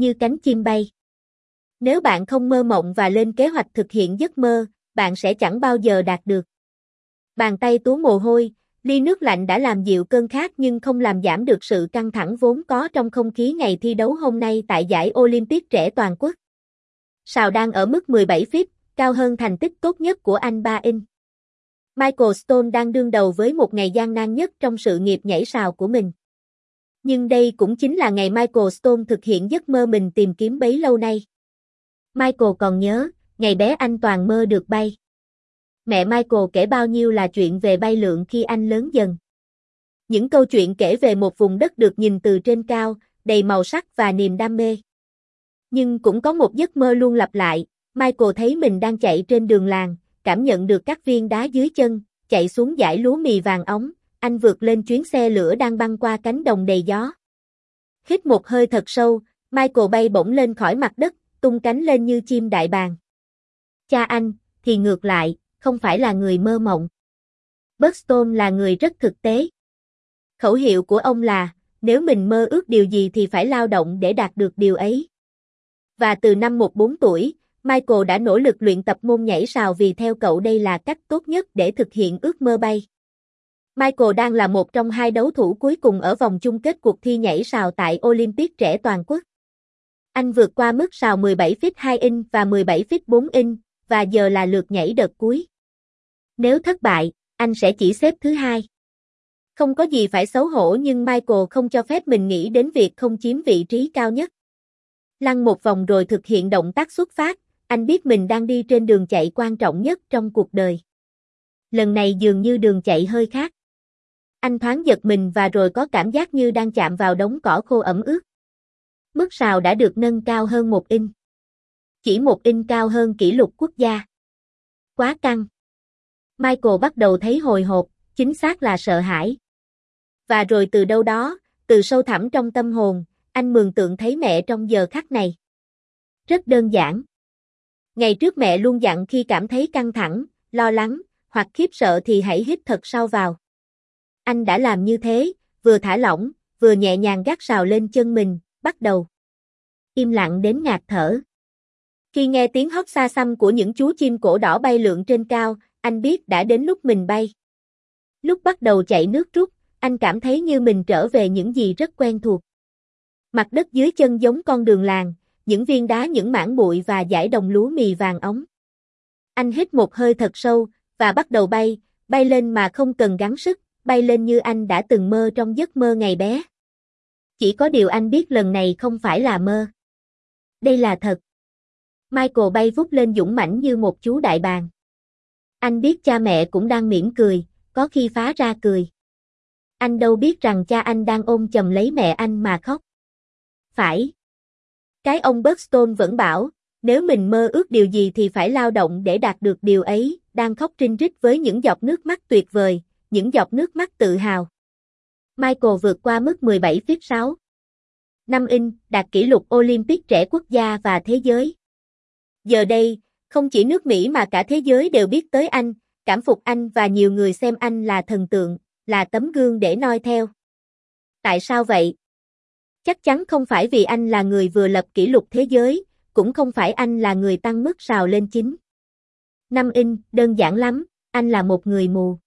như cánh chim bay. Nếu bạn không mơ mộng và lên kế hoạch thực hiện giấc mơ, bạn sẽ chẳng bao giờ đạt được. Bàn tay túa mồ hôi, ly nước lạnh đã làm dịu cơn khát nhưng không làm giảm được sự căng thẳng vốn có trong không khí ngày thi đấu hôm nay tại giải Olympic trẻ toàn quốc. Sào đang ở mức 17 feet, cao hơn thành tích tốt nhất của anh Ba In. Michael Stone đang đương đầu với một ngày gian nan nhất trong sự nghiệp nhảy sào của mình. Nhưng đây cũng chính là ngày Michael Stone thực hiện giấc mơ mình tìm kiếm bấy lâu nay. Michael còn nhớ, ngày bé anh toàn mơ được bay. Mẹ Michael kể bao nhiêu là chuyện về bay lượn khi anh lớn dần. Những câu chuyện kể về một vùng đất được nhìn từ trên cao, đầy màu sắc và niềm đam mê. Nhưng cũng có một giấc mơ luôn lặp lại, Michael thấy mình đang chạy trên đường làng, cảm nhận được các viên đá dưới chân, chạy xuống dải lúa mì vàng ống, anh vượt lên chuyến xe lửa đang băng qua cánh đồng đầy gió. Hít một hơi thật sâu, Michael bay bổng lên khỏi mặt đất, tung cánh lên như chim đại bàng. Cha anh, thì ngược lại, không phải là người mơ mộng. Buxton là người rất thực tế. Khẩu hiệu của ông là, nếu mình mơ ước điều gì thì phải lao động để đạt được điều ấy. Và từ năm 14 tuổi, Michael đã nỗ lực luyện tập môn nhảy sào vì theo cậu đây là cách tốt nhất để thực hiện ước mơ bay. Michael đang là một trong hai đấu thủ cuối cùng ở vòng chung kết cuộc thi nhảy sào tại Olympic trẻ toàn quốc. Anh vượt qua mức sào 17 feet 2 inch và 17 feet 4 inch, và giờ là lượt nhảy đợt cuối. Nếu thất bại, anh sẽ chỉ xếp thứ hai. Không có gì phải xấu hổ nhưng Michael không cho phép mình nghĩ đến việc không chiếm vị trí cao nhất. Lăn một vòng rồi thực hiện động tác xuất phát, anh biết mình đang đi trên đường chạy quan trọng nhất trong cuộc đời. Lần này dường như đường chạy hơi khác. Anh thoáng giật mình và rồi có cảm giác như đang chạm vào đống cỏ khô ẩm ướt. Mức sào đã được nâng cao hơn một inch. Chỉ một inch cao hơn kỷ lục quốc gia. Quá căng. Michael bắt đầu thấy hồi hộp, chính xác là sợ hãi. Và rồi từ đâu đó, từ sâu thẳm trong tâm hồn, anh mường tượng thấy mẹ trong giờ khắc này. Rất đơn giản. Ngày trước mẹ luôn dặn khi cảm thấy căng thẳng, lo lắng, hoặc khiếp sợ thì hãy hít thật sâu vào. Anh đã làm như thế, vừa thả lỏng, vừa nhẹ nhàng gác sào lên chân mình, bắt đầu. Im lặng đến ngạt thở. Khi nghe tiếng hót xa xăm của những chú chim cổ đỏ bay lượn trên cao, anh biết đã đến lúc mình bay. Lúc bắt đầu chạy nước rút, anh cảm thấy như mình trở về những gì rất quen thuộc. Mặt đất dưới chân giống con đường làng, những viên đá những mảng bụi và dải đồng lúa mì vàng ống. Anh hít một hơi thật sâu, và bắt đầu bay, bay lên mà không cần gắng sức, bay lên như anh đã từng mơ trong giấc mơ ngày bé. Chỉ có điều anh biết lần này không phải là mơ. Đây là thật. Michael bay vút lên dũng mãnh như một chú đại bàng. Anh biết cha mẹ cũng đang mỉm cười, có khi phá ra cười. Anh đâu biết rằng cha anh đang ôm chầm lấy mẹ anh mà khóc. Phải. Cái ông Buxton vẫn bảo, nếu mình mơ ước điều gì thì phải lao động để đạt được điều ấy, đang khóc trinh rít với những giọt nước mắt tuyệt vời, những giọt nước mắt tự hào. Michael vượt qua mức 17 feet 6. 5 In đạt kỷ lục Olympic trẻ quốc gia và thế giới. Giờ đây, không chỉ nước Mỹ mà cả thế giới đều biết tới anh, cảm phục anh và nhiều người xem anh là thần tượng, là tấm gương để noi theo. Tại sao vậy? Chắc chắn không phải vì anh là người vừa lập kỷ lục thế giới, cũng không phải anh là người tăng mức sào lên chính. Năm In đơn giản lắm, anh là một người mù.